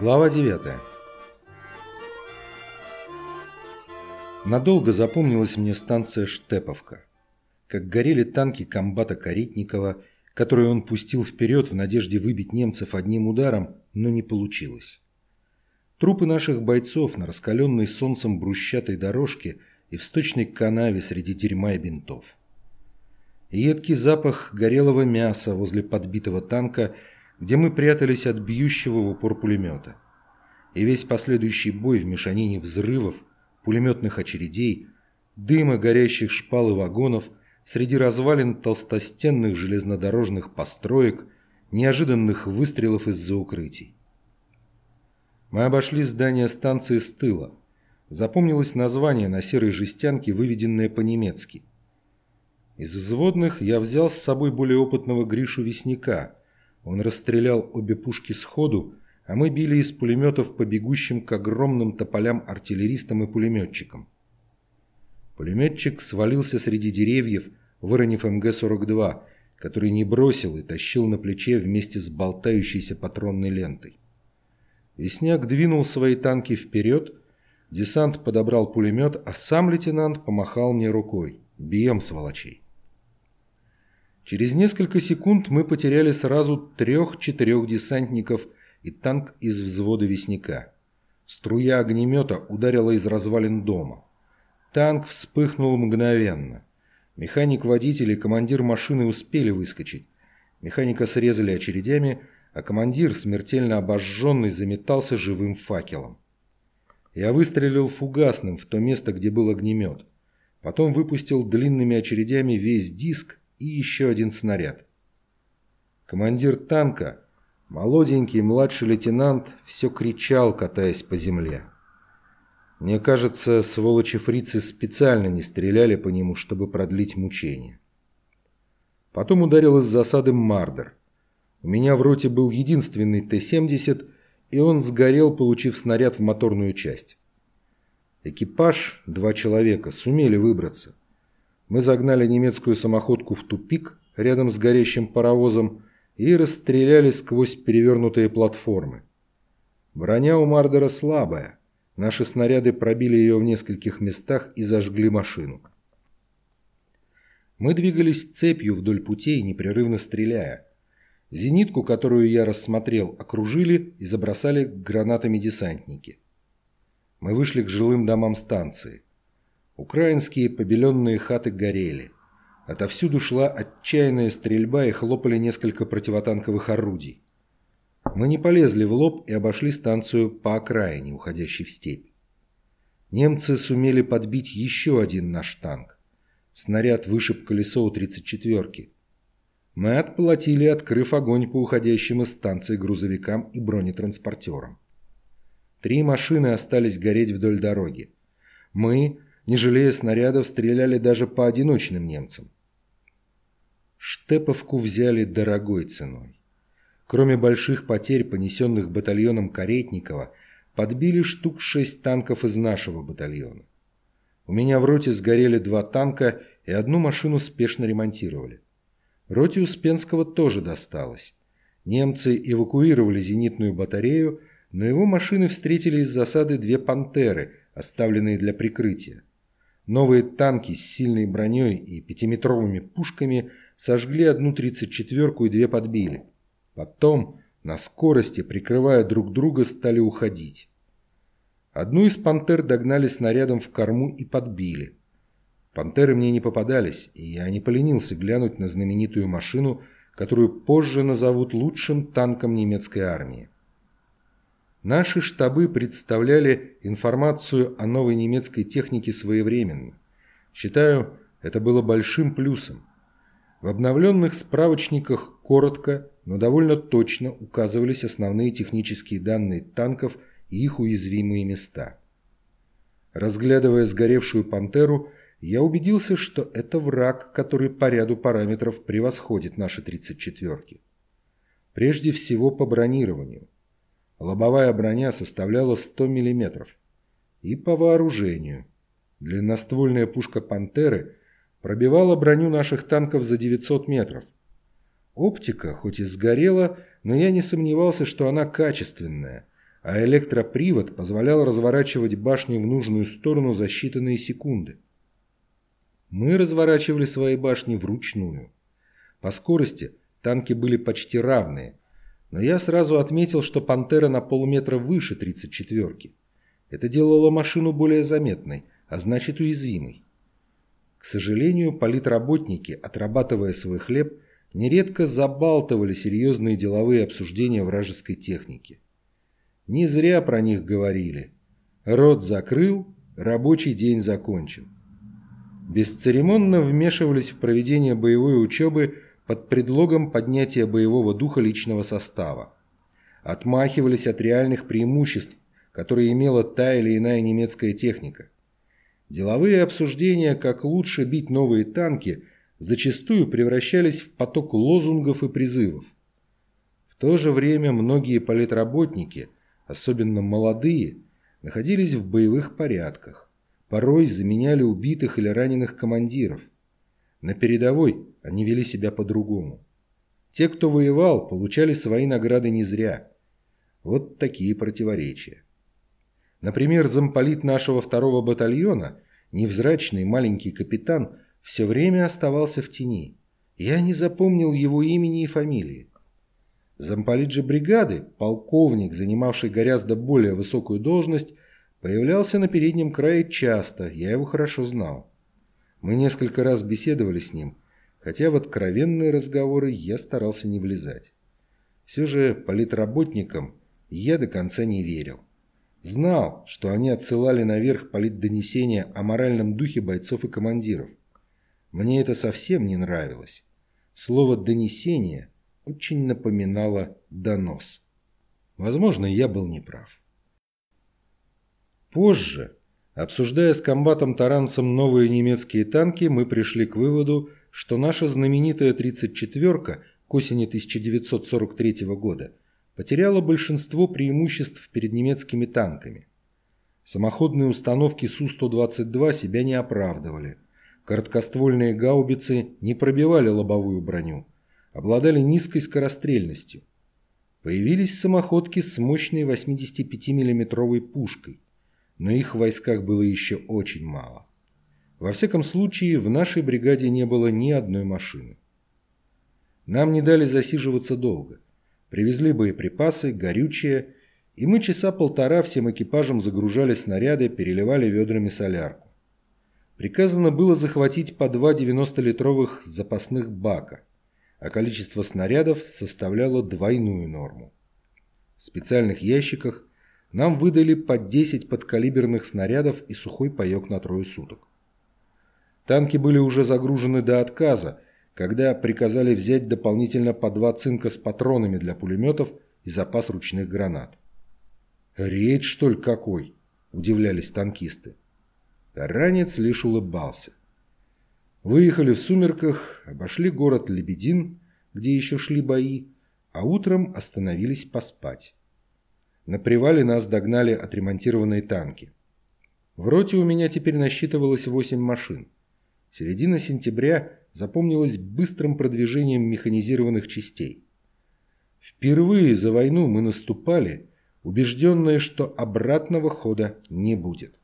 Глава 9 Надолго запомнилась мне станция Штеповка. Как горели танки комбата Каретникова, которые он пустил вперед в надежде выбить немцев одним ударом, но не получилось. Трупы наших бойцов на раскаленной солнцем брусчатой дорожке и в сточной канаве среди дерьма и бинтов. Едкий запах горелого мяса возле подбитого танка, где мы прятались от бьющего в упор пулемета. И весь последующий бой в мешанине взрывов, пулеметных очередей, дыма горящих шпал и вагонов, среди развалин толстостенных железнодорожных построек, неожиданных выстрелов из-за укрытий. Мы обошли здание станции с тыла. Запомнилось название на серой жестянке, выведенное по-немецки. Из взводных я взял с собой более опытного Гришу Весника. Он расстрелял обе пушки сходу, а мы били из пулеметов по бегущим к огромным тополям артиллеристам и пулеметчикам. Пулеметчик свалился среди деревьев, выронив МГ-42, который не бросил и тащил на плече вместе с болтающейся патронной лентой. Весняк двинул свои танки вперед, десант подобрал пулемет, а сам лейтенант помахал мне рукой. «Бьем, сволочей!» Через несколько секунд мы потеряли сразу трех-четырех десантников и танк из взвода весняка. Струя огнемета ударила из развалин дома. Танк вспыхнул мгновенно. Механик-водитель и командир машины успели выскочить. Механика срезали очередями, а командир, смертельно обожженный, заметался живым факелом. Я выстрелил фугасным в то место, где был огнемет. Потом выпустил длинными очередями весь диск и еще один снаряд. Командир танка, молоденький младший лейтенант, все кричал, катаясь по земле. Мне кажется, сволочи-фрицы специально не стреляли по нему, чтобы продлить мучение. Потом ударил из засады Мардер. У меня в роте был единственный Т-70, и он сгорел, получив снаряд в моторную часть. Экипаж, два человека, сумели выбраться. Мы загнали немецкую самоходку в тупик рядом с горящим паровозом и расстреляли сквозь перевернутые платформы. Броня у Мардера слабая. Наши снаряды пробили ее в нескольких местах и зажгли машину. Мы двигались цепью вдоль путей, непрерывно стреляя. Зенитку, которую я рассмотрел, окружили и забросали гранатами десантники. Мы вышли к жилым домам станции. Украинские побеленные хаты горели. Отовсюду шла отчаянная стрельба и хлопали несколько противотанковых орудий. Мы не полезли в лоб и обошли станцию по окраине, уходящей в степь. Немцы сумели подбить еще один наш танк. Снаряд вышиб колесо у 34-ки. Мы отплатили, открыв огонь по уходящим из станции грузовикам и бронетранспортерам. Три машины остались гореть вдоль дороги. Мы, не жалея снарядов, стреляли даже по одиночным немцам. Штеповку взяли дорогой ценой. Кроме больших потерь, понесенных батальоном Каретникова, подбили штук шесть танков из нашего батальона. У меня в роте сгорели два танка и одну машину спешно ремонтировали. Роте Успенского тоже досталось. Немцы эвакуировали зенитную батарею, но его машины встретили из засады две «Пантеры», оставленные для прикрытия. Новые танки с сильной броней и пятиметровыми пушками сожгли одну 34-ку и две подбили. Потом, на скорости, прикрывая друг друга, стали уходить. Одну из «Пантер» догнали снарядом в корму и подбили. «Пантеры» мне не попадались, и я не поленился глянуть на знаменитую машину, которую позже назовут лучшим танком немецкой армии. Наши штабы представляли информацию о новой немецкой технике своевременно. Считаю, это было большим плюсом. В обновленных справочниках коротко, но довольно точно указывались основные технические данные танков и их уязвимые места. Разглядывая сгоревшую «Пантеру», я убедился, что это враг, который по ряду параметров превосходит наши 34-ки. Прежде всего по бронированию – Лобовая броня составляла 100 мм. И по вооружению. Длинноствольная пушка «Пантеры» пробивала броню наших танков за 900 метров. Оптика хоть и сгорела, но я не сомневался, что она качественная. а электропривод позволял разворачивать башню в нужную сторону за считанные секунды. Мы разворачивали свои башни вручную. По скорости танки были почти равные, но я сразу отметил, что «Пантера» на полметра выше 34-ки. Это делало машину более заметной, а значит уязвимой. К сожалению, политработники, отрабатывая свой хлеб, нередко забалтывали серьезные деловые обсуждения вражеской техники. Не зря про них говорили. Рот закрыл, рабочий день закончен. Бесцеремонно вмешивались в проведение боевой учебы под предлогом поднятия боевого духа личного состава. Отмахивались от реальных преимуществ, которые имела та или иная немецкая техника. Деловые обсуждения, как лучше бить новые танки, зачастую превращались в поток лозунгов и призывов. В то же время многие политработники, особенно молодые, находились в боевых порядках, порой заменяли убитых или раненых командиров – на передовой они вели себя по-другому. Те, кто воевал, получали свои награды не зря. Вот такие противоречия. Например, замполит нашего второго батальона, невзрачный маленький капитан, все время оставался в тени. Я не запомнил его имени и фамилии. Замполит же бригады, полковник, занимавший гораздо более высокую должность, появлялся на переднем крае часто, я его хорошо знал. Мы несколько раз беседовали с ним, хотя в откровенные разговоры я старался не влезать. Все же политработникам я до конца не верил. Знал, что они отсылали наверх политдонесения о моральном духе бойцов и командиров. Мне это совсем не нравилось. Слово «донесение» очень напоминало «донос». Возможно, я был неправ. Позже, Обсуждая с комбатом Таранцем новые немецкие танки, мы пришли к выводу, что наша знаменитая 34-ка к осени 1943 года потеряла большинство преимуществ перед немецкими танками. Самоходные установки Су-122 себя не оправдывали. Короткоствольные гаубицы не пробивали лобовую броню, обладали низкой скорострельностью. Появились самоходки с мощной 85 миллиметровой пушкой но их в войсках было еще очень мало. Во всяком случае, в нашей бригаде не было ни одной машины. Нам не дали засиживаться долго. Привезли боеприпасы, горючее, и мы часа полтора всем экипажем загружали снаряды, переливали ведрами солярку. Приказано было захватить по два 90-литровых запасных бака, а количество снарядов составляло двойную норму. В специальных ящиках нам выдали по 10 подкалиберных снарядов и сухой паек на трое суток. Танки были уже загружены до отказа, когда приказали взять дополнительно по два цинка с патронами для пулеметов и запас ручных гранат. «Рейд, что ли, какой?» – удивлялись танкисты. Таранец лишь улыбался. Выехали в сумерках, обошли город Лебедин, где еще шли бои, а утром остановились поспать. На привале нас догнали отремонтированные танки. В роте у меня теперь насчитывалось 8 машин. Середина сентября запомнилась быстрым продвижением механизированных частей. Впервые за войну мы наступали, убежденные, что обратного хода не будет.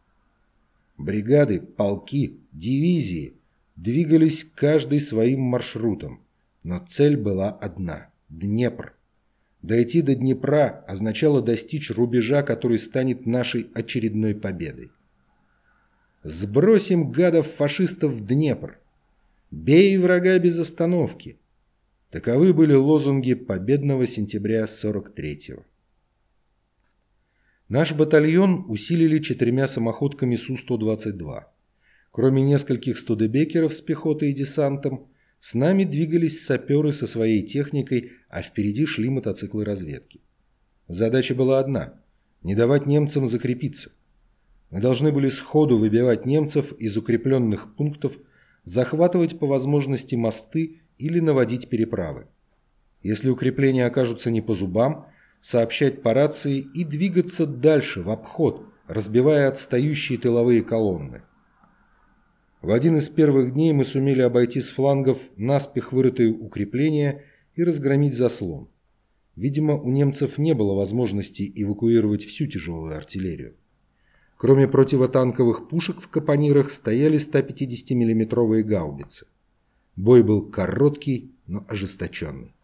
Бригады, полки, дивизии двигались каждый своим маршрутом, но цель была одна – Днепр. Дойти до Днепра означало достичь рубежа, который станет нашей очередной победой. Сбросим гадов-фашистов в Днепр. Бей врага без остановки. Таковы были лозунги победного сентября 43-го. Наш батальон усилили четырьмя самоходками Су-122. Кроме нескольких студебекеров с пехотой и десантом, с нами двигались саперы со своей техникой, а впереди шли мотоциклы разведки. Задача была одна – не давать немцам закрепиться. Мы должны были сходу выбивать немцев из укрепленных пунктов, захватывать по возможности мосты или наводить переправы. Если укрепления окажутся не по зубам, сообщать по рации и двигаться дальше, в обход, разбивая отстающие тыловые колонны. В один из первых дней мы сумели обойти с флангов наспех вырытые укрепления и разгромить заслон. Видимо, у немцев не было возможности эвакуировать всю тяжелую артиллерию. Кроме противотанковых пушек в капонирах стояли 150 миллиметровые гаубицы. Бой был короткий, но ожесточенный.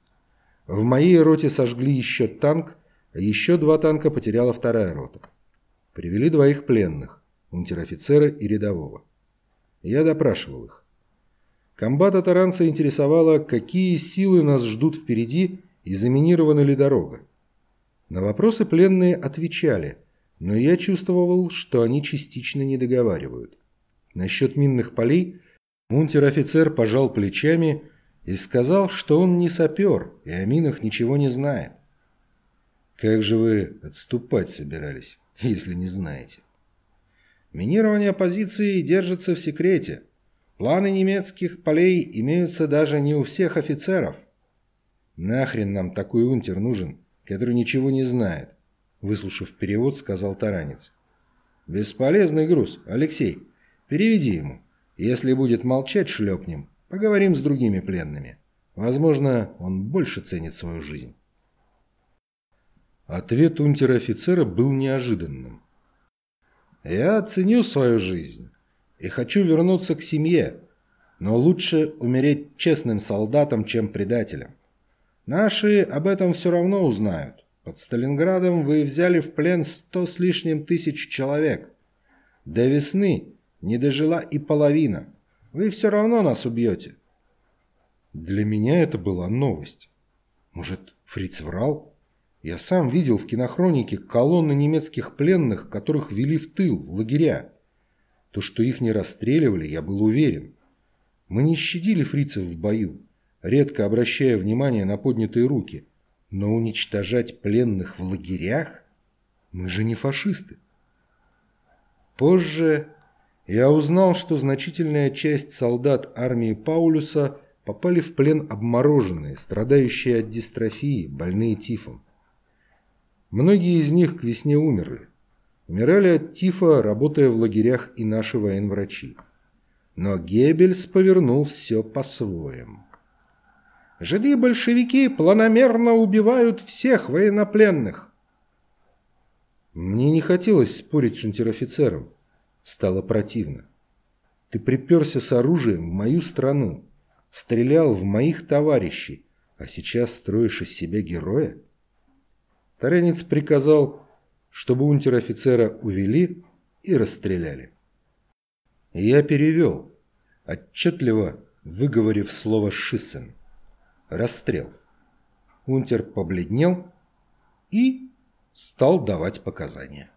В моей роте сожгли еще танк, а еще два танка потеряла вторая рота. Привели двоих пленных, унтер-офицера и рядового. Я допрашивал их. Комбата Таранца интересовало, какие силы нас ждут впереди и заминирована ли дорога. На вопросы пленные отвечали, но я чувствовал, что они частично не договаривают. Насчет минных полей унтер-офицер пожал плечами и сказал, что он не сапер и о минах ничего не знает. Как же вы отступать собирались, если не знаете? Минирование позиции держится в секрете. Планы немецких полей имеются даже не у всех офицеров. Нахрен нам такой унтер нужен, который ничего не знает? Выслушав перевод, сказал Таранец. Бесполезный груз, Алексей. Переведи ему. Если будет молчать, шлепнем. Поговорим с другими пленными. Возможно, он больше ценит свою жизнь. Ответ унтер-офицера был неожиданным. «Я ценю свою жизнь и хочу вернуться к семье, но лучше умереть честным солдатом, чем предателем. Наши об этом все равно узнают. Под Сталинградом вы взяли в плен сто с лишним тысяч человек. До весны не дожила и половина. Вы все равно нас убьете». Для меня это была новость. Может, Фриц врал? Я сам видел в кинохронике колонны немецких пленных, которых вели в тыл, в лагеря. То, что их не расстреливали, я был уверен. Мы не щадили фрицев в бою, редко обращая внимание на поднятые руки. Но уничтожать пленных в лагерях? Мы же не фашисты. Позже я узнал, что значительная часть солдат армии Паулюса попали в плен обмороженные, страдающие от дистрофии, больные тифом. Многие из них к весне умерли. Умирали от тифа, работая в лагерях и наши военврачи. Но Геббельс повернул все по-своему. «Жиды-большевики планомерно убивают всех военнопленных!» Мне не хотелось спорить с унтер-офицером. Стало противно. Ты приперся с оружием в мою страну, стрелял в моих товарищей, а сейчас строишь из себя героя? Таренец приказал, чтобы унтер-офицера увели и расстреляли. Я перевел, отчетливо выговорив слово «шиссен». Расстрел. Унтер побледнел и стал давать показания.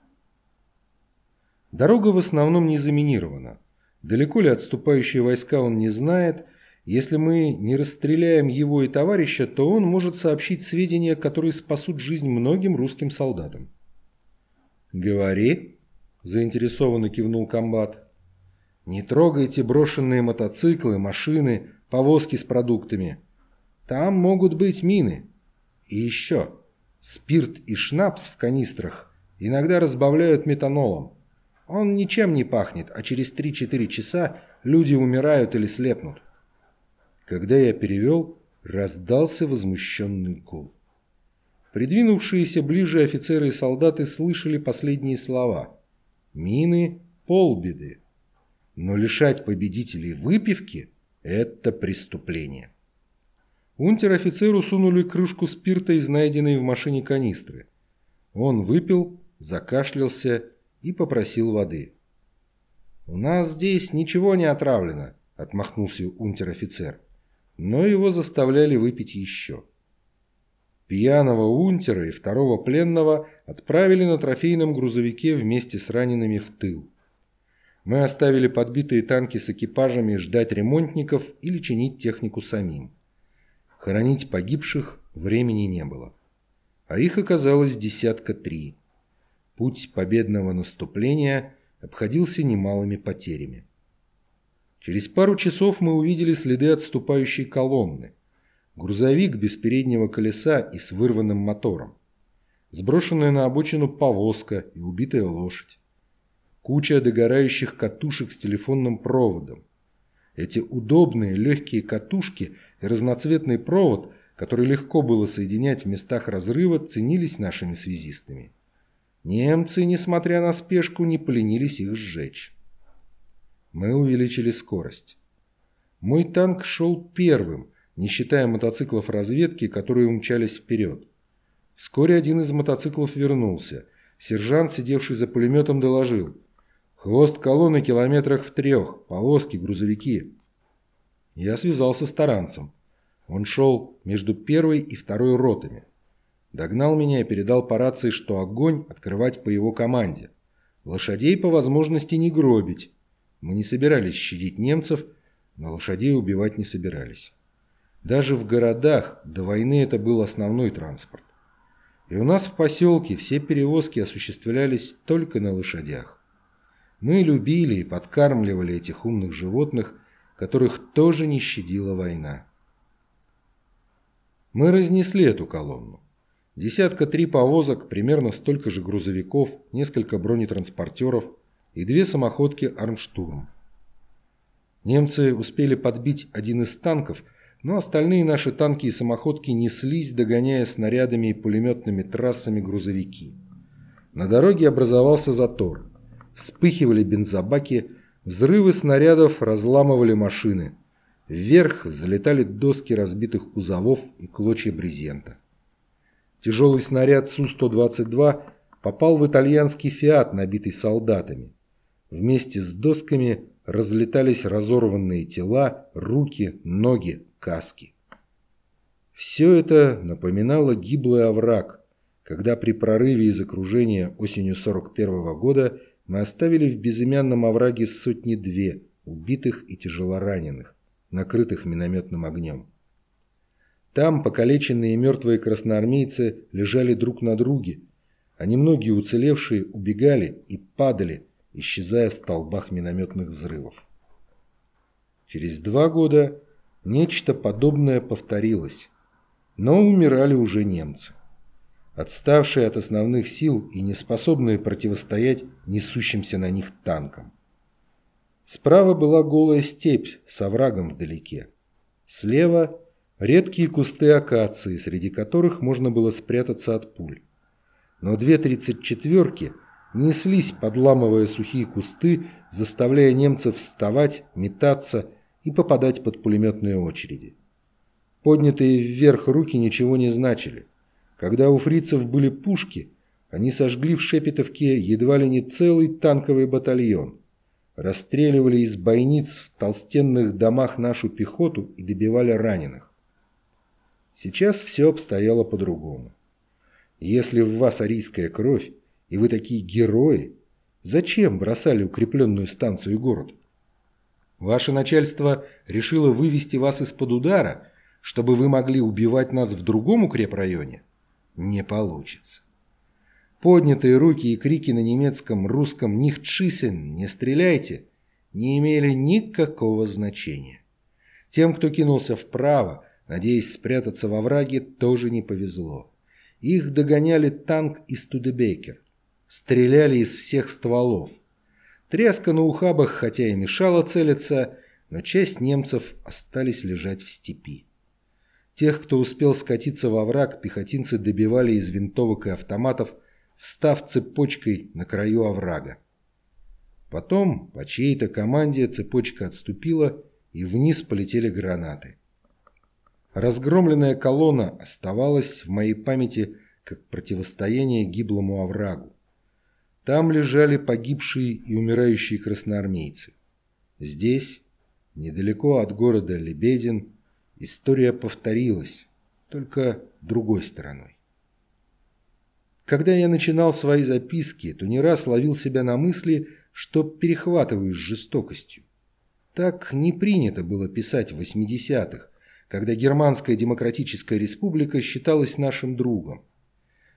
Дорога в основном не заминирована. Далеко ли отступающие войска он не знает, если мы не расстреляем его и товарища, то он может сообщить сведения, которые спасут жизнь многим русским солдатам. «Говори», – заинтересованно кивнул комбат. «Не трогайте брошенные мотоциклы, машины, повозки с продуктами. Там могут быть мины. И еще, спирт и шнапс в канистрах иногда разбавляют метанолом. Он ничем не пахнет, а через 3-4 часа люди умирают или слепнут. Когда я перевел, раздался возмущенный гул. Придвинувшиеся ближе офицеры и солдаты слышали последние слова. «Мины – полбеды». Но лишать победителей выпивки – это преступление. Унтер-офицеру сунули крышку спирта из найденной в машине канистры. Он выпил, закашлялся и попросил воды. «У нас здесь ничего не отравлено», – отмахнулся унтер-офицер но его заставляли выпить еще. Пьяного унтера и второго пленного отправили на трофейном грузовике вместе с ранеными в тыл. Мы оставили подбитые танки с экипажами ждать ремонтников или чинить технику самим. Хоронить погибших времени не было. А их оказалось десятка три. Путь победного наступления обходился немалыми потерями. Через пару часов мы увидели следы отступающей колонны. Грузовик без переднего колеса и с вырванным мотором. Сброшенная на обочину повозка и убитая лошадь. Куча догорающих катушек с телефонным проводом. Эти удобные легкие катушки и разноцветный провод который легко было соединять в местах разрыва, ценились нашими связистами. Немцы, несмотря на спешку, не поленились их сжечь. Мы увеличили скорость. Мой танк шел первым, не считая мотоциклов разведки, которые умчались вперед. Вскоре один из мотоциклов вернулся. Сержант, сидевший за пулеметом, доложил. «Хвост колонны километрах в трех. Повозки, грузовики». Я связался с таранцем. Он шел между первой и второй ротами. Догнал меня и передал по рации, что огонь открывать по его команде. Лошадей по возможности не гробить. Мы не собирались щадить немцев, но лошадей убивать не собирались. Даже в городах до войны это был основной транспорт. И у нас в поселке все перевозки осуществлялись только на лошадях. Мы любили и подкармливали этих умных животных, которых тоже не щадила война. Мы разнесли эту колонну. Десятка три повозок, примерно столько же грузовиков, несколько бронетранспортеров и две самоходки «Армштурм». Немцы успели подбить один из танков, но остальные наши танки и самоходки неслись, догоняя снарядами и пулеметными трассами грузовики. На дороге образовался затор. Вспыхивали бензобаки, взрывы снарядов разламывали машины – Вверх взлетали доски разбитых кузовов и клочья брезента. Тяжелый снаряд Су-122 попал в итальянский «Фиат», набитый солдатами. Вместе с досками разлетались разорванные тела, руки, ноги, каски. Все это напоминало гиблый овраг, когда при прорыве из окружения осенью 41 -го года мы оставили в безымянном овраге сотни-две убитых и тяжелораненых накрытых минометным огнем. Там покалеченные и мертвые красноармейцы лежали друг на друге, а немногие уцелевшие убегали и падали, исчезая в столбах минометных взрывов. Через два года нечто подобное повторилось, но умирали уже немцы, отставшие от основных сил и неспособные противостоять несущимся на них танкам. Справа была голая степь с оврагом вдалеке. Слева – редкие кусты акации, среди которых можно было спрятаться от пуль. Но две тридцать четверки неслись, подламывая сухие кусты, заставляя немцев вставать, метаться и попадать под пулеметные очереди. Поднятые вверх руки ничего не значили. Когда у фрицев были пушки, они сожгли в Шепетовке едва ли не целый танковый батальон – расстреливали из бойниц в толстенных домах нашу пехоту и добивали раненых. Сейчас все обстояло по-другому. Если в вас арийская кровь, и вы такие герои, зачем бросали укрепленную станцию и город? Ваше начальство решило вывести вас из-под удара, чтобы вы могли убивать нас в другом укрепрайоне? Не получится. Поднятые руки и крики на немецком, русском «Нихтшисен! Не стреляйте!» не имели никакого значения. Тем, кто кинулся вправо, надеясь спрятаться во враге, тоже не повезло. Их догоняли танк и Студебекер. Стреляли из всех стволов. Тряска на ухабах, хотя и мешала целиться, но часть немцев остались лежать в степи. Тех, кто успел скатиться во враг, пехотинцы добивали из винтовок и автоматов, встав цепочкой на краю оврага. Потом по чьей-то команде цепочка отступила, и вниз полетели гранаты. Разгромленная колонна оставалась в моей памяти как противостояние гиблому оврагу. Там лежали погибшие и умирающие красноармейцы. Здесь, недалеко от города Лебедин, история повторилась, только другой стороной. Когда я начинал свои записки, то не раз ловил себя на мысли, что перехватываю с жестокостью. Так не принято было писать в 80-х, когда Германская Демократическая Республика считалась нашим другом.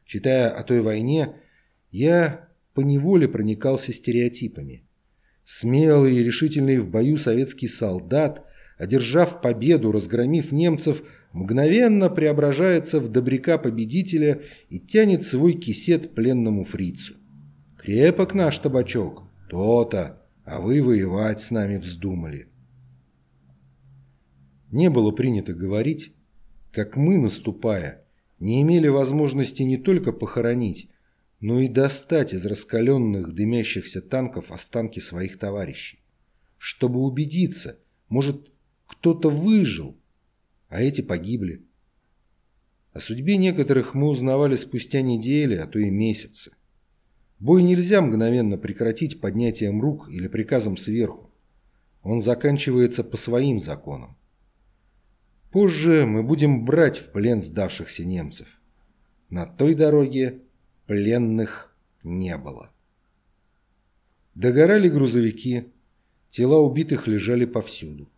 Читая о той войне, я поневоле проникался стереотипами. Смелый и решительный в бою советский солдат, одержав победу, разгромив немцев – мгновенно преображается в добряка-победителя и тянет свой кисет пленному фрицу. «Крепок наш табачок, то-то, а вы воевать с нами вздумали». Не было принято говорить, как мы, наступая, не имели возможности не только похоронить, но и достать из раскаленных дымящихся танков останки своих товарищей. Чтобы убедиться, может, кто-то выжил, а эти погибли. О судьбе некоторых мы узнавали спустя недели, а то и месяцы. Бой нельзя мгновенно прекратить поднятием рук или приказом сверху. Он заканчивается по своим законам. Позже мы будем брать в плен сдавшихся немцев. На той дороге пленных не было. Догорали грузовики, тела убитых лежали повсюду.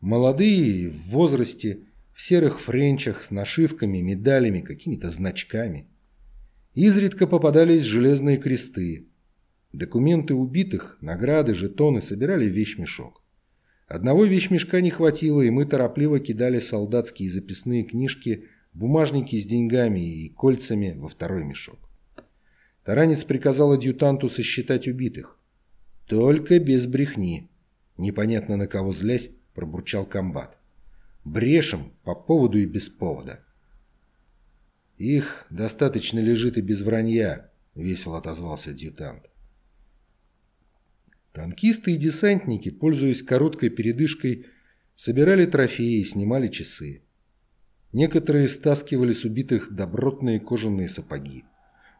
Молодые в возрасте, в серых френчах с нашивками, медалями, какими-то значками. Изредка попадались железные кресты. Документы убитых, награды, жетоны собирали в вещмешок. Одного вещмешка не хватило, и мы торопливо кидали солдатские записные книжки, бумажники с деньгами и кольцами во второй мешок. Таранец приказал адъютанту сосчитать убитых. «Только без брехни», – непонятно на кого злясь, пробурчал комбат. «Брешем по поводу и без повода». «Их достаточно лежит и без вранья», – весело отозвался адъютант. Танкисты и десантники, пользуясь короткой передышкой, собирали трофеи и снимали часы. Некоторые стаскивали с убитых добротные кожаные сапоги.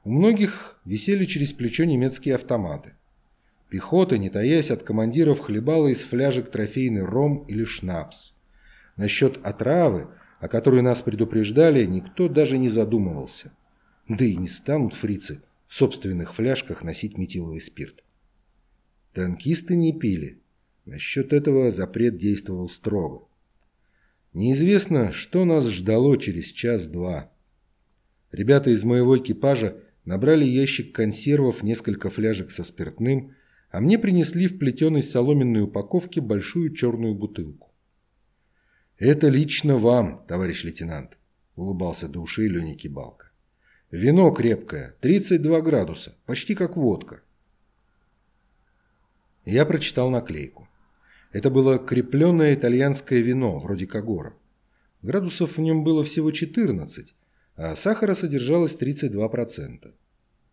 У многих висели через плечо немецкие автоматы. Пехота, не таясь от командиров, хлебала из фляжек трофейный ром или шнапс. Насчет отравы, о которой нас предупреждали, никто даже не задумывался. Да и не станут фрицы в собственных фляжках носить метиловый спирт. Танкисты не пили. Насчет этого запрет действовал строго. Неизвестно, что нас ждало через час-два. Ребята из моего экипажа набрали ящик консервов, несколько фляжек со спиртным, а мне принесли в плетеной соломенной упаковке большую черную бутылку. «Это лично вам, товарищ лейтенант», – улыбался до ушей Леня Кибалка. «Вино крепкое, 32 градуса, почти как водка. Я прочитал наклейку. Это было крепленное итальянское вино, вроде Кагора. Градусов в нем было всего 14, а сахара содержалось 32%.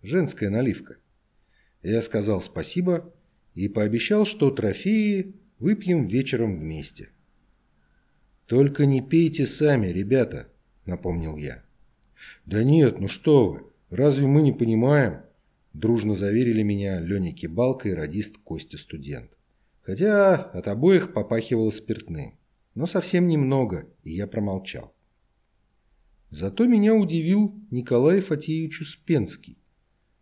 Женская наливка. Я сказал спасибо и пообещал, что трофеи выпьем вечером вместе. «Только не пейте сами, ребята», — напомнил я. «Да нет, ну что вы, разве мы не понимаем?» Дружно заверили меня Леня Кибалка и радист Костя Студент. Хотя от обоих попахивало спиртным. Но совсем немного, и я промолчал. Зато меня удивил Николай Фатеевич Успенский.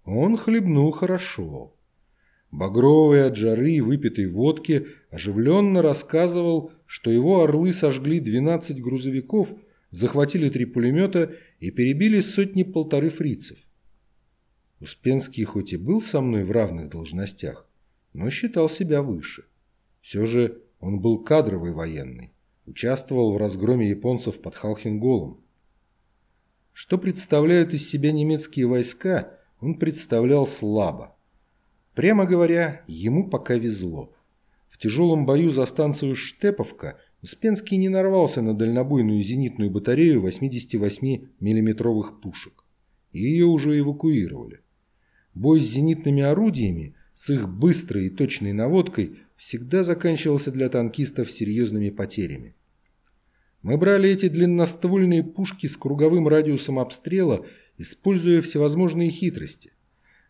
Он хлебнул хорошо. Багровый от жары и выпитой водки оживленно рассказывал, что его орлы сожгли 12 грузовиков, захватили три пулемета и перебили сотни-полторы фрицев. Успенский хоть и был со мной в равных должностях, но считал себя выше. Все же он был кадровый военный, участвовал в разгроме японцев под Халхинголом. Что представляют из себя немецкие войска, он представлял слабо. Прямо говоря, ему пока везло. В тяжелом бою за станцию Штеповка Успенский не нарвался на дальнобойную зенитную батарею 88 миллиметровых пушек. Ее уже эвакуировали. Бой с зенитными орудиями, с их быстрой и точной наводкой, всегда заканчивался для танкистов серьезными потерями. Мы брали эти длинноствольные пушки с круговым радиусом обстрела, используя всевозможные хитрости.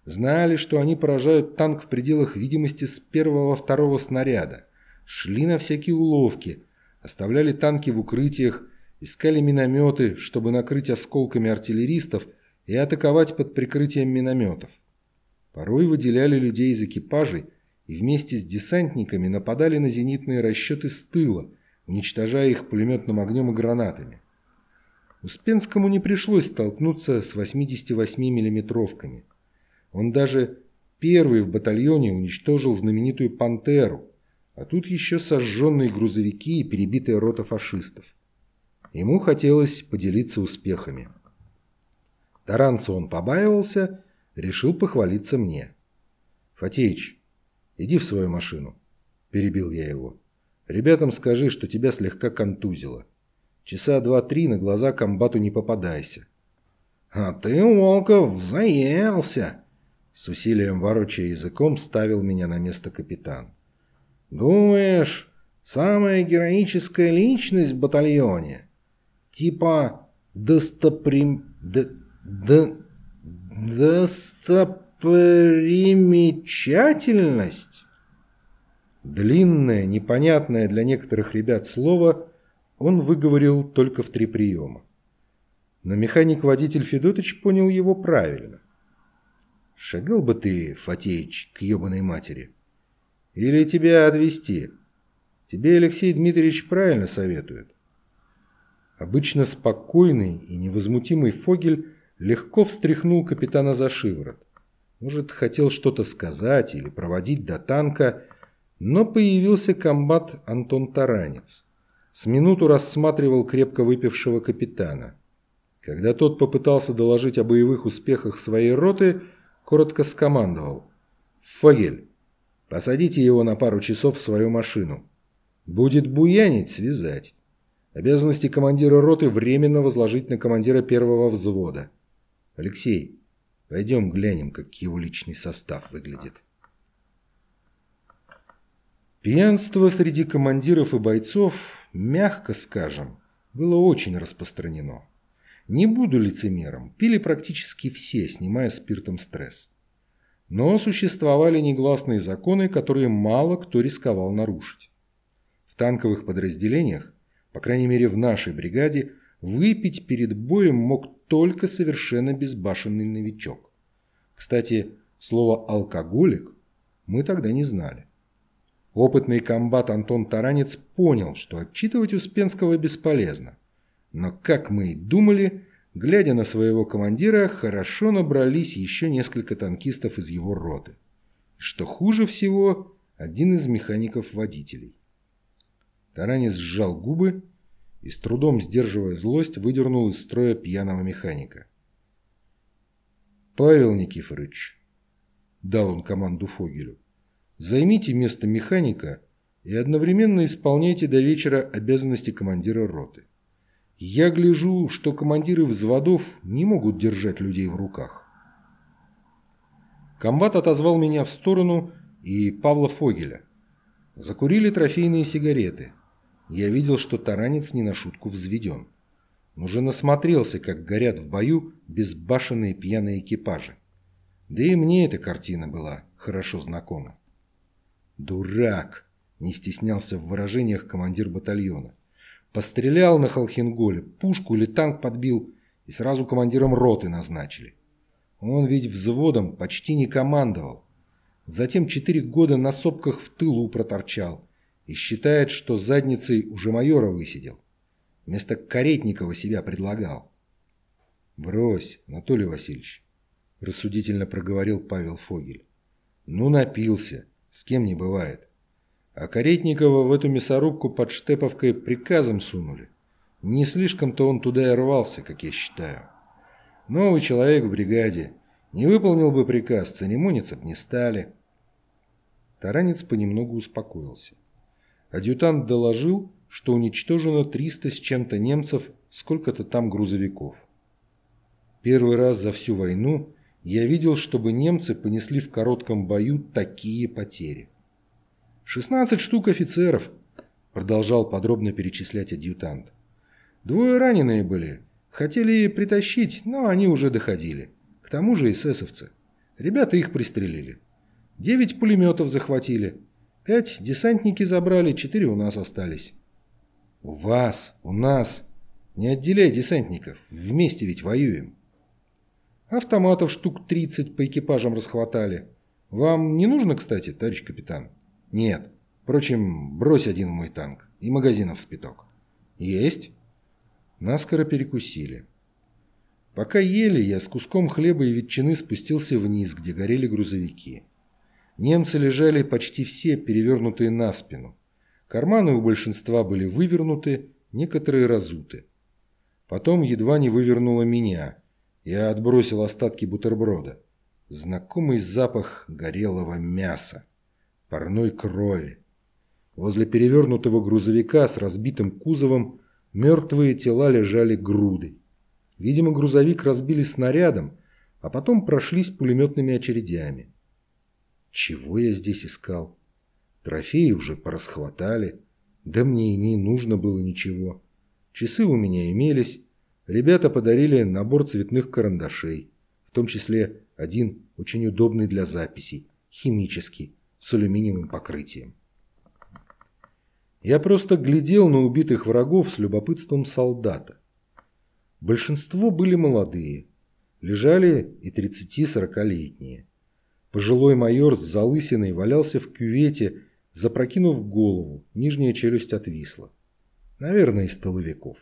Знали, что они поражают танк в пределах видимости с первого-второго снаряда. Шли на всякие уловки, оставляли танки в укрытиях, искали минометы, чтобы накрыть осколками артиллеристов и атаковать под прикрытием минометов. Порой выделяли людей из экипажей и вместе с десантниками нападали на зенитные расчеты с тыла, уничтожая их пулеметным огнем и гранатами. Успенскому не пришлось столкнуться с 88 миллиметровками. Он даже первый в батальоне уничтожил знаменитую «Пантеру», а тут еще сожженные грузовики и перебитая рота фашистов. Ему хотелось поделиться успехами. Таранца он побаивался решил похвалиться мне. «Фатеич, иди в свою машину», – перебил я его. «Ребятам скажи, что тебя слегка контузило. Часа два-три на глаза комбату не попадайся. «А ты, Волков, заелся!» С усилием ворочая языком ставил меня на место капитан. «Думаешь, самая героическая личность в батальоне? Типа достоприм... Д... Д... достопримечательность?» Длинное, непонятное для некоторых ребят слово он выговорил только в три приема. Но механик-водитель Федотыч понял его правильно. «Шагал бы ты, Фатеич, к ебаной матери. Или тебя отвезти? Тебе Алексей Дмитриевич правильно советует». Обычно спокойный и невозмутимый Фогель легко встряхнул капитана за шиворот. Может, хотел что-то сказать или проводить до танка, но появился комбат Антон Таранец. С минуту рассматривал крепко выпившего капитана. Когда тот попытался доложить о боевых успехах своей роты, коротко скомандовал. «Фогель, посадите его на пару часов в свою машину. Будет буянить, связать. Обязанности командира роты временно возложить на командира первого взвода. Алексей, пойдем глянем, как его личный состав выглядит». Пьянство среди командиров и бойцов, мягко скажем, было очень распространено. Не буду лицемером, пили практически все, снимая спиртом стресс. Но существовали негласные законы, которые мало кто рисковал нарушить. В танковых подразделениях, по крайней мере в нашей бригаде, выпить перед боем мог только совершенно безбашенный новичок. Кстати, слово «алкоголик» мы тогда не знали. Опытный комбат Антон Таранец понял, что отчитывать Успенского бесполезно. Но, как мы и думали, глядя на своего командира, хорошо набрались еще несколько танкистов из его роты. Что хуже всего, один из механиков-водителей. Таранец сжал губы и, с трудом сдерживая злость, выдернул из строя пьяного механика. «Павел Никифорович», — дал он команду Фогелю, — «займите место механика и одновременно исполняйте до вечера обязанности командира роты. Я гляжу, что командиры взводов не могут держать людей в руках. Комбат отозвал меня в сторону и Павла Фогеля. Закурили трофейные сигареты. Я видел, что таранец не на шутку взведен. Уже насмотрелся, как горят в бою безбашенные пьяные экипажи. Да и мне эта картина была хорошо знакома. «Дурак!» – не стеснялся в выражениях командир батальона. Пострелял на Холхенголе, пушку или танк подбил, и сразу командиром роты назначили. Он ведь взводом почти не командовал. Затем четыре года на сопках в тылу проторчал и считает, что задницей уже майора высидел. Вместо Каретникова себя предлагал. «Брось, Анатолий Васильевич», – рассудительно проговорил Павел Фогель. «Ну, напился, с кем не бывает. А Каретникова в эту мясорубку под Штеповкой приказом сунули. Не слишком-то он туда и рвался, как я считаю. Новый человек в бригаде. Не выполнил бы приказ, церемониться б не стали. Таранец понемногу успокоился. Адъютант доложил, что уничтожено 300 с чем-то немцев, сколько-то там грузовиков. Первый раз за всю войну я видел, чтобы немцы понесли в коротком бою такие потери. «Шестнадцать штук офицеров», – продолжал подробно перечислять адъютант. «Двое раненые были. Хотели притащить, но они уже доходили. К тому же эсэсовцы. Ребята их пристрелили. Девять пулеметов захватили. Пять десантники забрали, четыре у нас остались». «У вас, у нас. Не отделяй десантников. Вместе ведь воюем». Автоматов штук тридцать по экипажам расхватали. Вам не нужно, кстати, товарищ капитан?» Нет. Впрочем, брось один в мой танк. И магазинов с пяток. Есть. Наскоро перекусили. Пока ели, я с куском хлеба и ветчины спустился вниз, где горели грузовики. Немцы лежали почти все, перевернутые на спину. Карманы у большинства были вывернуты, некоторые разуты. Потом едва не вывернуло меня. Я отбросил остатки бутерброда. Знакомый запах горелого мяса парной крови. Возле перевернутого грузовика с разбитым кузовом Мертвые тела лежали грудой. Видимо, грузовик разбили снарядом, а потом прошлись пулеметными очередями. Чего я здесь искал? Трофеи уже порасхватали. Да мне и не нужно было ничего. Часы у меня имелись. Ребята подарили набор цветных карандашей. В том числе один очень удобный для записей, химический, с алюминиевым покрытием. Я просто глядел на убитых врагов с любопытством солдата. Большинство были молодые, лежали и 30-40-летние. Пожилой майор с залысиной валялся в кювете, запрокинув голову, нижняя челюсть отвисла. Наверное, из столовиков.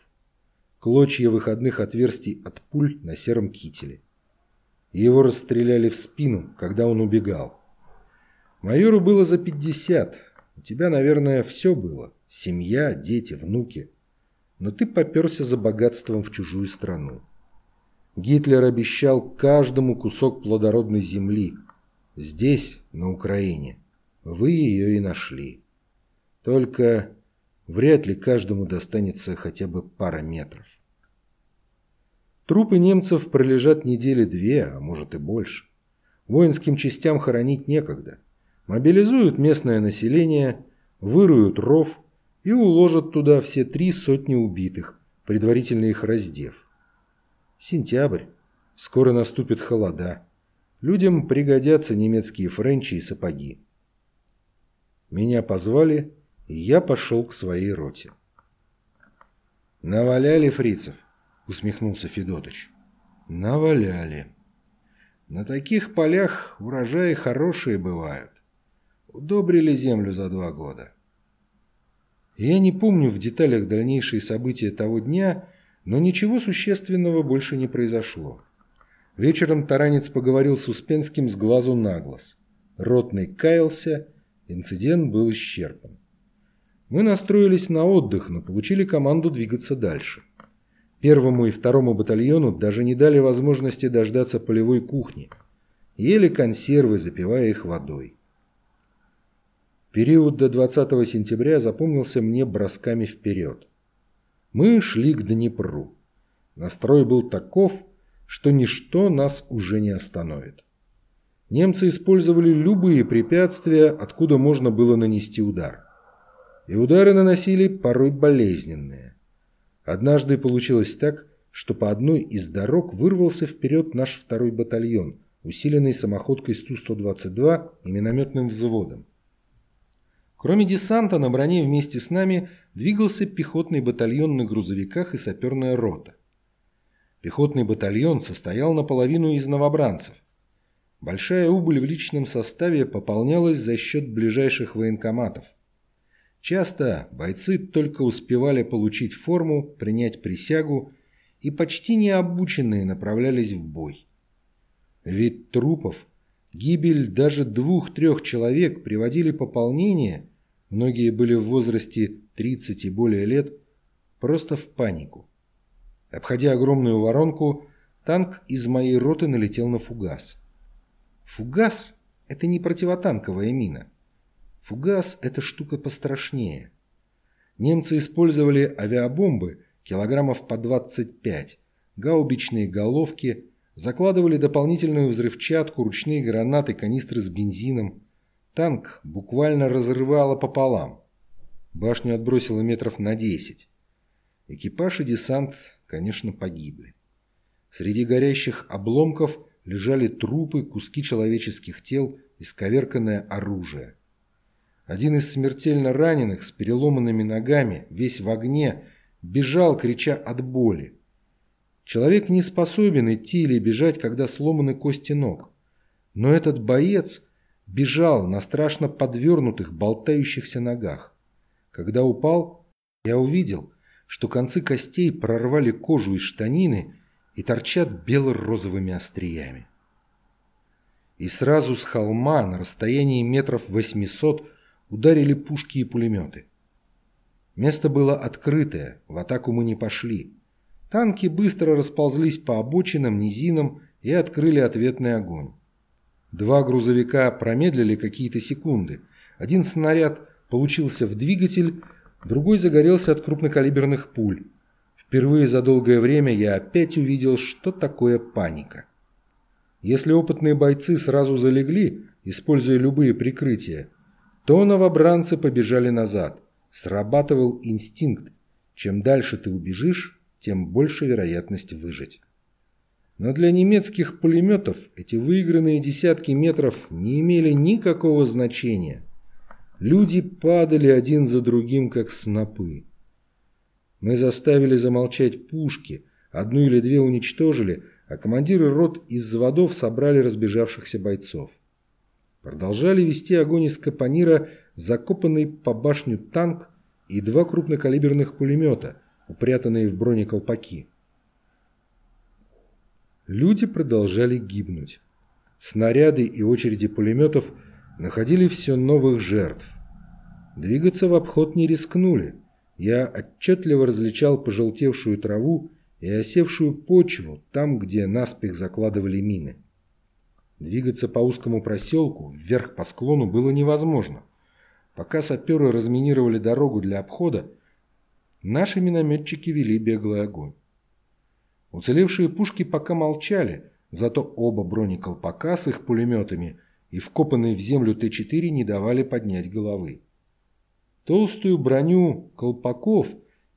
Клочья выходных отверстий от пуль на сером кителе. Его расстреляли в спину, когда он убегал. Майору было за 50, у тебя, наверное, все было. Семья, дети, внуки. Но ты поперся за богатством в чужую страну. Гитлер обещал каждому кусок плодородной земли. Здесь, на Украине, вы ее и нашли. Только вряд ли каждому достанется хотя бы пара метров. Трупы немцев пролежат недели две, а может и больше. Воинским частям хоронить некогда. Мобилизуют местное население, выруют ров и уложат туда все три сотни убитых, предварительно их раздев. Сентябрь. Скоро наступит холода. Людям пригодятся немецкие френчи и сапоги. Меня позвали, я пошел к своей роте. «Наваляли фрицев?» — усмехнулся Федотыч. «Наваляли. На таких полях урожаи хорошие бывают. Удобрили землю за два года. Я не помню в деталях дальнейшие события того дня, но ничего существенного больше не произошло. Вечером Таранец поговорил с Успенским с глазу на глаз. Ротный каялся, инцидент был исчерпан. Мы настроились на отдых, но получили команду двигаться дальше. Первому и второму батальону даже не дали возможности дождаться полевой кухни. Ели консервы, запивая их водой. Период до 20 сентября запомнился мне бросками вперед. Мы шли к Днепру. Настрой был таков, что ничто нас уже не остановит. Немцы использовали любые препятствия, откуда можно было нанести удар. И удары наносили порой болезненные. Однажды получилось так, что по одной из дорог вырвался вперед наш второй батальон, усиленный самоходкой Сту-122 и минометным взводом. Кроме десанта, на броне вместе с нами двигался пехотный батальон на грузовиках и саперная рота. Пехотный батальон состоял наполовину из новобранцев. Большая убыль в личном составе пополнялась за счет ближайших военкоматов. Часто бойцы только успевали получить форму, принять присягу и почти необученные направлялись в бой. Вид трупов, гибель даже двух-трех человек приводили пополнение многие были в возрасте 30 и более лет, просто в панику. Обходя огромную воронку, танк из моей роты налетел на фугас. Фугас – это не противотанковая мина. Фугас – это штука пострашнее. Немцы использовали авиабомбы килограммов по 25, гаубичные головки, закладывали дополнительную взрывчатку, ручные гранаты, канистры с бензином – Танк буквально разрывало пополам. Башню отбросило метров на десять. Экипаж и десант, конечно, погибли. Среди горящих обломков лежали трупы, куски человеческих тел, исковерканное оружие. Один из смертельно раненых с переломанными ногами, весь в огне, бежал, крича от боли. Человек не способен идти или бежать, когда сломаны кости ног. Но этот боец – бежал на страшно подвернутых, болтающихся ногах. Когда упал, я увидел, что концы костей прорвали кожу из штанины и торчат бело-розовыми остриями. И сразу с холма на расстоянии метров 800 ударили пушки и пулеметы. Место было открытое, в атаку мы не пошли. Танки быстро расползлись по обочинам, низинам и открыли ответный огонь. Два грузовика промедлили какие-то секунды. Один снаряд получился в двигатель, другой загорелся от крупнокалиберных пуль. Впервые за долгое время я опять увидел, что такое паника. Если опытные бойцы сразу залегли, используя любые прикрытия, то новобранцы побежали назад. Срабатывал инстинкт. Чем дальше ты убежишь, тем больше вероятность выжить. Но для немецких пулеметов эти выигранные десятки метров не имели никакого значения. Люди падали один за другим, как снопы. Мы заставили замолчать пушки, одну или две уничтожили, а командиры рот и взводов собрали разбежавшихся бойцов. Продолжали вести огонь из капонира закопанный по башню танк и два крупнокалиберных пулемета, упрятанные в бронеколпаки. Люди продолжали гибнуть. Снаряды и очереди пулеметов находили все новых жертв. Двигаться в обход не рискнули. Я отчетливо различал пожелтевшую траву и осевшую почву там, где наспех закладывали мины. Двигаться по узкому проселку вверх по склону было невозможно. Пока саперы разминировали дорогу для обхода, наши минометчики вели беглый огонь. Уцелевшие пушки пока молчали, зато оба бронеколпака с их пулеметами и вкопанные в землю Т-4 не давали поднять головы. Толстую броню колпаков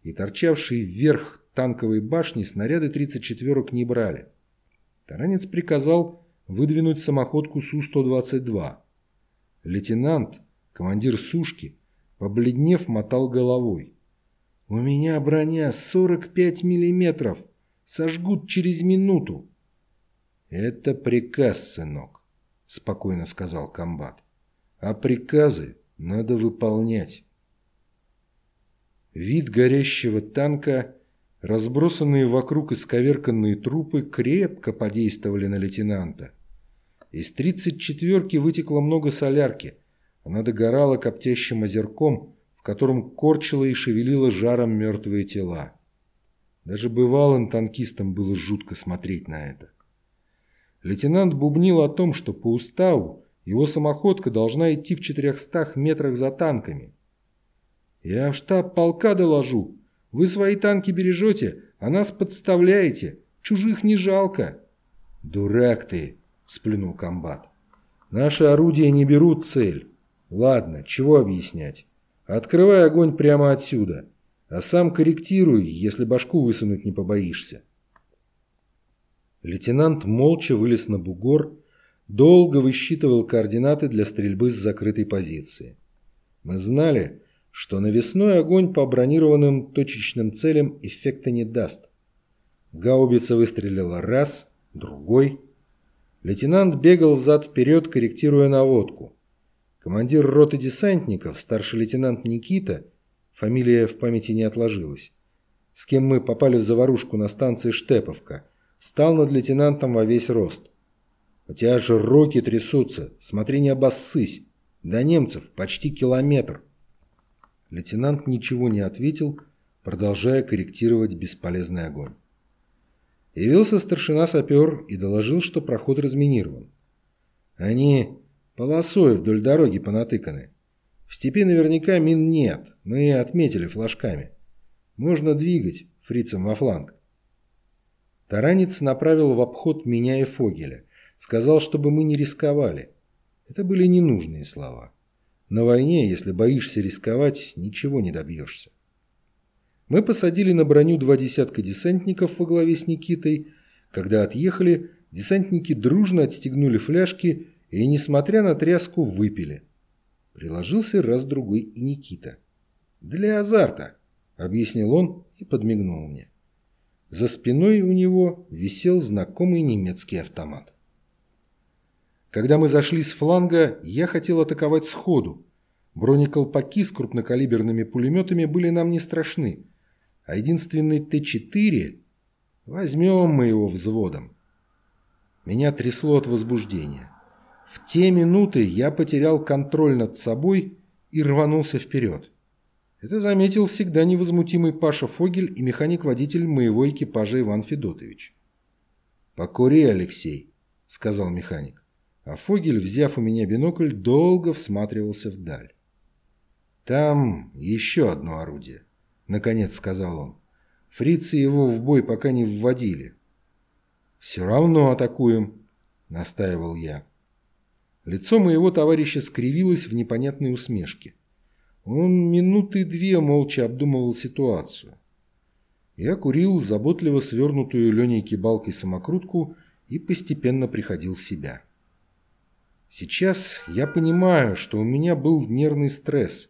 и торчавшие вверх танковой башни снаряды 34-ок не брали. Таранец приказал выдвинуть самоходку Су-122. Лейтенант, командир сушки, побледнев, мотал головой. «У меня броня 45 миллиметров!» Сожгут через минуту. Это приказ, сынок, спокойно сказал комбат. А приказы надо выполнять. Вид горящего танка, разбросанные вокруг исковерканные трупы крепко подействовали на лейтенанта. Из тридцать четверки вытекло много солярки. Она догорала коптящим озерком, в котором корчила и шевелила жаром мертвые тела. Даже бывалым танкистам было жутко смотреть на это. Лейтенант бубнил о том, что по уставу его самоходка должна идти в 400 метрах за танками. «Я в штаб полка доложу. Вы свои танки бережете, а нас подставляете. Чужих не жалко». «Дурак ты!» – сплюнул комбат. «Наши орудия не берут цель. Ладно, чего объяснять? Открывай огонь прямо отсюда а сам корректируй, если башку высунуть не побоишься. Лейтенант молча вылез на бугор, долго высчитывал координаты для стрельбы с закрытой позиции. Мы знали, что навесной огонь по бронированным точечным целям эффекта не даст. Гаубица выстрелила раз, другой. Лейтенант бегал взад-вперед, корректируя наводку. Командир роты десантников, старший лейтенант Никита, Фамилия в памяти не отложилась. С кем мы попали в заварушку на станции Штеповка. Стал над лейтенантом во весь рост. У тебя же руки трясутся. Смотри, не обоссысь. До немцев почти километр. Лейтенант ничего не ответил, продолжая корректировать бесполезный огонь. Явился старшина-сапер и доложил, что проход разминирован. Они полосой вдоль дороги понатыканы. В степи наверняка мин нет, мы отметили флажками. Можно двигать фрицам во фланг. Таранец направил в обход меня и Фогеля. Сказал, чтобы мы не рисковали. Это были ненужные слова. На войне, если боишься рисковать, ничего не добьешься. Мы посадили на броню два десятка десантников во главе с Никитой. Когда отъехали, десантники дружно отстегнули фляжки и, несмотря на тряску, выпили. Приложился раз-другой и Никита. «Для азарта», — объяснил он и подмигнул мне. За спиной у него висел знакомый немецкий автомат. Когда мы зашли с фланга, я хотел атаковать сходу. Бронеколпаки с крупнокалиберными пулеметами были нам не страшны. А единственный Т-4... Возьмем мы его взводом. Меня трясло от возбуждения. В те минуты я потерял контроль над собой и рванулся вперед. Это заметил всегда невозмутимый Паша Фогель и механик-водитель моего экипажа Иван Федотович. «Покури, Алексей», — сказал механик. А Фогель, взяв у меня бинокль, долго всматривался вдаль. «Там еще одно орудие», — наконец сказал он. Фрицы его в бой пока не вводили. «Все равно атакуем», — настаивал я. Лицо моего товарища скривилось в непонятной усмешке. Он минуты две молча обдумывал ситуацию. Я курил заботливо свернутую Леней кибалкой самокрутку и постепенно приходил в себя. Сейчас я понимаю, что у меня был нервный стресс.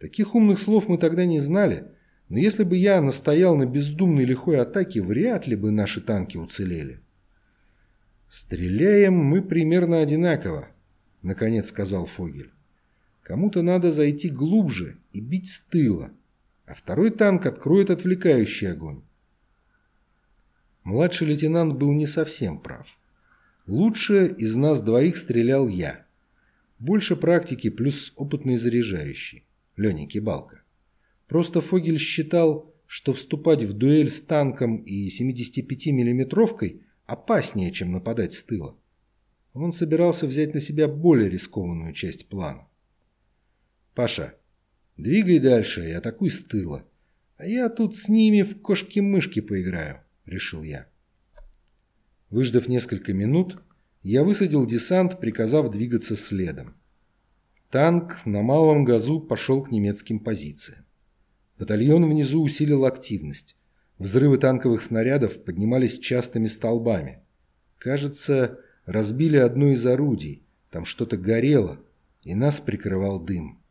Таких умных слов мы тогда не знали, но если бы я настоял на бездумной лихой атаке, вряд ли бы наши танки уцелели. «Стреляем мы примерно одинаково», — наконец сказал Фогель. «Кому-то надо зайти глубже и бить с тыла, а второй танк откроет отвлекающий огонь». Младший лейтенант был не совсем прав. Лучше из нас двоих стрелял я. Больше практики плюс опытный заряжающий. Леня Кибалка. Просто Фогель считал, что вступать в дуэль с танком и 75-миллиметровкой опаснее, чем нападать с тыла. Он собирался взять на себя более рискованную часть плана. «Паша, двигай дальше и атакуй с тыла, а я тут с ними в кошки-мышки поиграю», — решил я. Выждав несколько минут, я высадил десант, приказав двигаться следом. Танк на малом газу пошел к немецким позициям. Батальон внизу усилил активность. Взрывы танковых снарядов поднимались частыми столбами. Кажется, разбили одно из орудий. Там что-то горело, и нас прикрывал дым.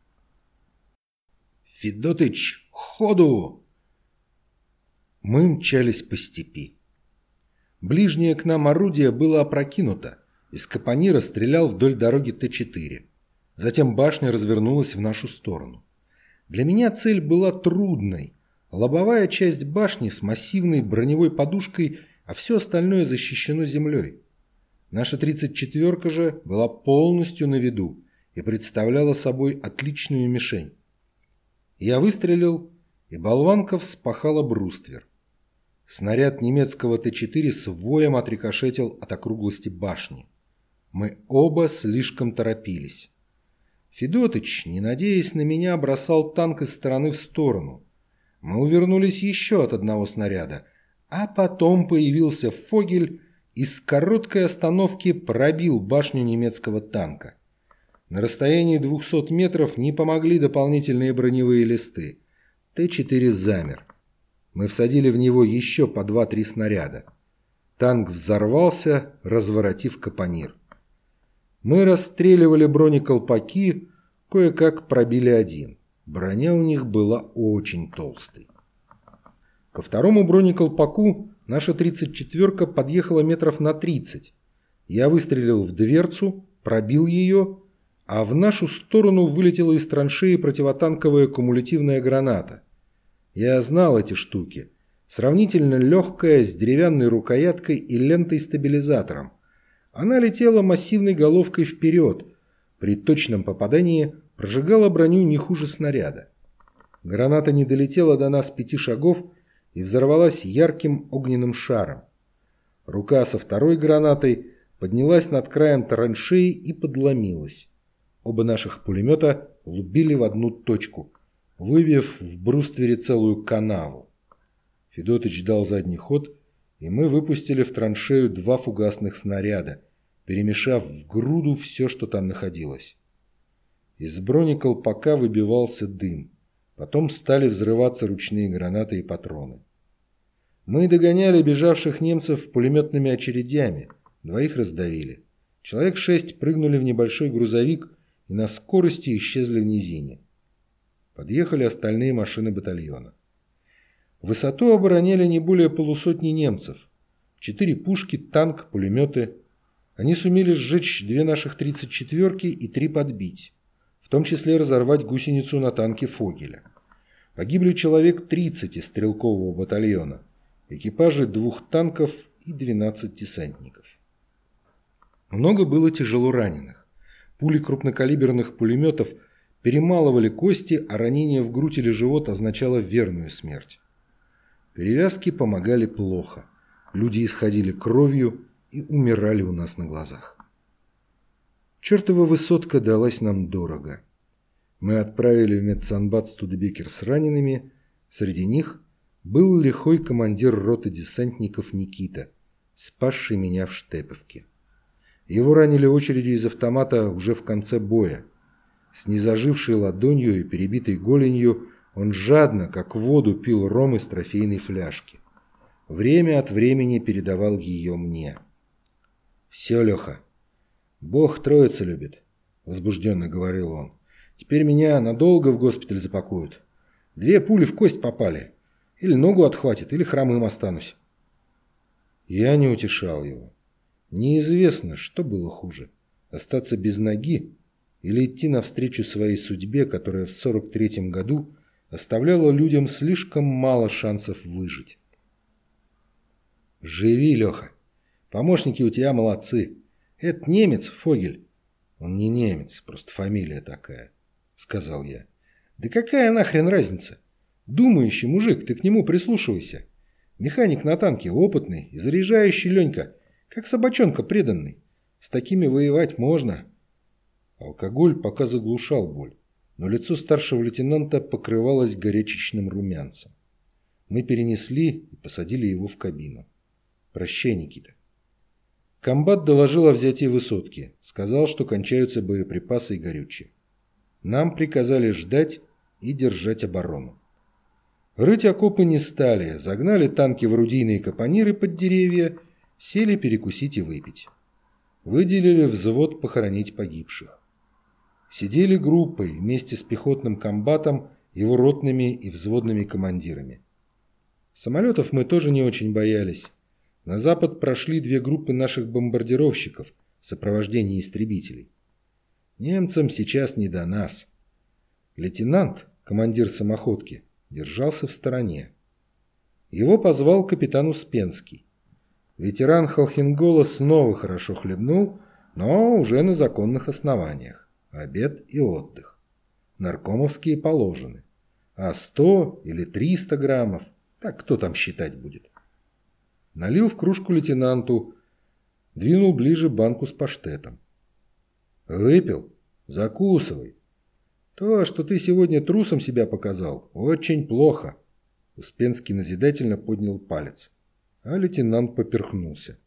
«Федотыч, ходу!» Мы мчались по степи. Ближнее к нам орудие было опрокинуто. Из капонира стрелял вдоль дороги Т-4. Затем башня развернулась в нашу сторону. Для меня цель была трудной. Лобовая часть башни с массивной броневой подушкой, а все остальное защищено землей. Наша 34-ка же была полностью на виду и представляла собой отличную мишень. Я выстрелил, и болванка вспахала бруствер. Снаряд немецкого Т-4 с воем отрикошетил от округлости башни. Мы оба слишком торопились. Федотыч, не надеясь на меня, бросал танк из стороны в сторону. Мы увернулись еще от одного снаряда, а потом появился Фогель и с короткой остановки пробил башню немецкого танка. На расстоянии 200 метров не помогли дополнительные броневые листы. Т-4 замер. Мы всадили в него еще по 2-3 снаряда. Танк взорвался, разворотив капонир. Мы расстреливали бронеколпаки, кое-как пробили один. Броня у них была очень толстой. Ко второму бронеколпаку наша 34-ка подъехала метров на 30. Я выстрелил в дверцу, пробил ее, а в нашу сторону вылетела из траншеи противотанковая кумулятивная граната. Я знал эти штуки. Сравнительно легкая, с деревянной рукояткой и лентой-стабилизатором. Она летела массивной головкой вперед. При точном попадании прожигала броню не хуже снаряда. Граната не долетела до нас пяти шагов и взорвалась ярким огненным шаром. Рука со второй гранатой поднялась над краем траншеи и подломилась. Оба наших пулемета лубили в одну точку, выбив в бруствере целую канаву. Федотыч дал задний ход, и мы выпустили в траншею два фугасных снаряда, перемешав в груду все, что там находилось. Из бронеколпака выбивался дым. Потом стали взрываться ручные гранаты и патроны. Мы догоняли бежавших немцев пулеметными очередями. Двоих раздавили. Человек шесть прыгнули в небольшой грузовик и на скорости исчезли в низине. Подъехали остальные машины батальона. Высоту обороняли не более полусотни немцев. Четыре пушки, танк, пулеметы. Они сумели сжечь две наших 34-ки и три подбить в том числе разорвать гусеницу на танке Фогеля. Погибли человек 30 из стрелкового батальона, экипажи двух танков и 12 десантников. Много было тяжело раненых. Пули крупнокалиберных пулеметов перемалывали кости, а ранение в грудь или живот означало верную смерть. Перевязки помогали плохо. Люди исходили кровью и умирали у нас на глазах. Чертова высотка далась нам дорого. Мы отправили в медсанбат Студебекер с ранеными, среди них был лихой командир роты десантников Никита, спасший меня в Штеповке. Его ранили очередью из автомата уже в конце боя. С незажившей ладонью и перебитой голенью он жадно, как воду, пил ром из трофейной фляжки. Время от времени передавал ее мне. «Все, Леха, Бог троица любит», — возбужденно говорил он. «Теперь меня надолго в госпиталь запакуют. Две пули в кость попали. Или ногу отхватит, или хромым останусь». Я не утешал его. Неизвестно, что было хуже – остаться без ноги или идти навстречу своей судьбе, которая в 43-м году оставляла людям слишком мало шансов выжить. «Живи, Леха. Помощники у тебя молодцы. Это немец, Фогель». «Он не немец, просто фамилия такая», — сказал я. «Да какая нахрен разница? Думающий мужик, ты к нему прислушивайся. Механик на танке опытный и заряжающий Ленька, как собачонка преданный. С такими воевать можно». Алкоголь пока заглушал боль, но лицо старшего лейтенанта покрывалось горячечным румянцем. Мы перенесли и посадили его в кабину. Прощай, Никита. Комбат доложил о взятии высотки. Сказал, что кончаются боеприпасы и горючее. Нам приказали ждать и держать оборону. Рыть окопы не стали, загнали танки в орудийные капониры под деревья, сели перекусить и выпить. Выделили взвод похоронить погибших. Сидели группой вместе с пехотным комбатом, его ротными и взводными командирами. Самолетов мы тоже не очень боялись. На запад прошли две группы наших бомбардировщиков в сопровождении истребителей. Немцам сейчас не до нас. Лейтенант, командир самоходки, держался в стороне. Его позвал капитан Успенский. Ветеран Холхенгола снова хорошо хлебнул, но уже на законных основаниях. Обед и отдых. Наркомовские положены. А 100 или 300 граммов, так кто там считать будет? налил в кружку лейтенанту, двинул ближе банку с паштетом. «Выпил? Закусывай. То, что ты сегодня трусом себя показал, очень плохо». Успенский назидательно поднял палец, а лейтенант поперхнулся.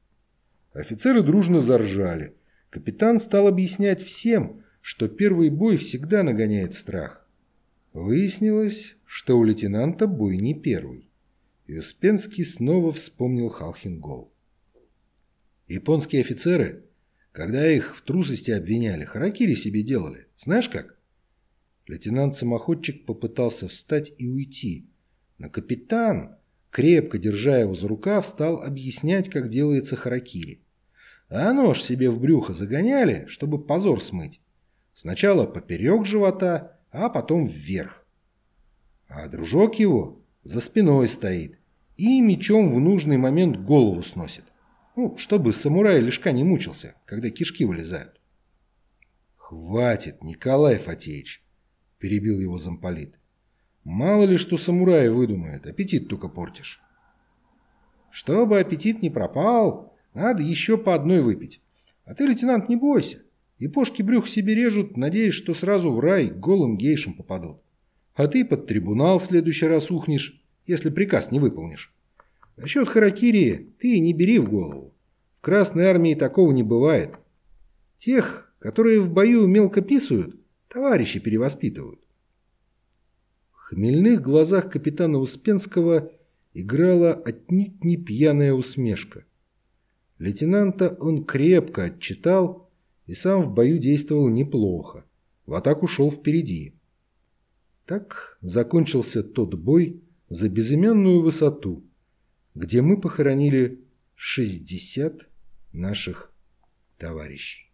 Офицеры дружно заржали. Капитан стал объяснять всем, что первый бой всегда нагоняет страх. Выяснилось, что у лейтенанта бой не первый и Успенский снова вспомнил Халхингол. Японские офицеры, когда их в трусости обвиняли, харакири себе делали. Знаешь как? Лейтенант-самоходчик попытался встать и уйти, но капитан, крепко держа его за рукав, стал объяснять, как делается харакири. А нож себе в брюхо загоняли, чтобы позор смыть. Сначала поперек живота, а потом вверх. А дружок его за спиной стоит и мечом в нужный момент голову сносит. Ну, чтобы самурай лишка не мучился, когда кишки вылезают. «Хватит, Николай Фатеевич!» – перебил его замполит. «Мало ли что самурай выдумает, аппетит только портишь». «Чтобы аппетит не пропал, надо еще по одной выпить. А ты, лейтенант, не бойся. И пошки брюх себе режут, надеясь, что сразу в рай голым гейшам попадут. А ты под трибунал в следующий раз ухнешь, если приказ не выполнишь. Насчет харакири ты не бери в голову. В Красной Армии такого не бывает. Тех, которые в бою мелко писают, товарищи перевоспитывают. В хмельных глазах капитана Успенского играла отнюдь не пьяная усмешка. Лейтенанта он крепко отчитал и сам в бою действовал неплохо. В атаку шел впереди. Так закончился тот бой, за безыменную высоту, где мы похоронили 60 наших товарищей.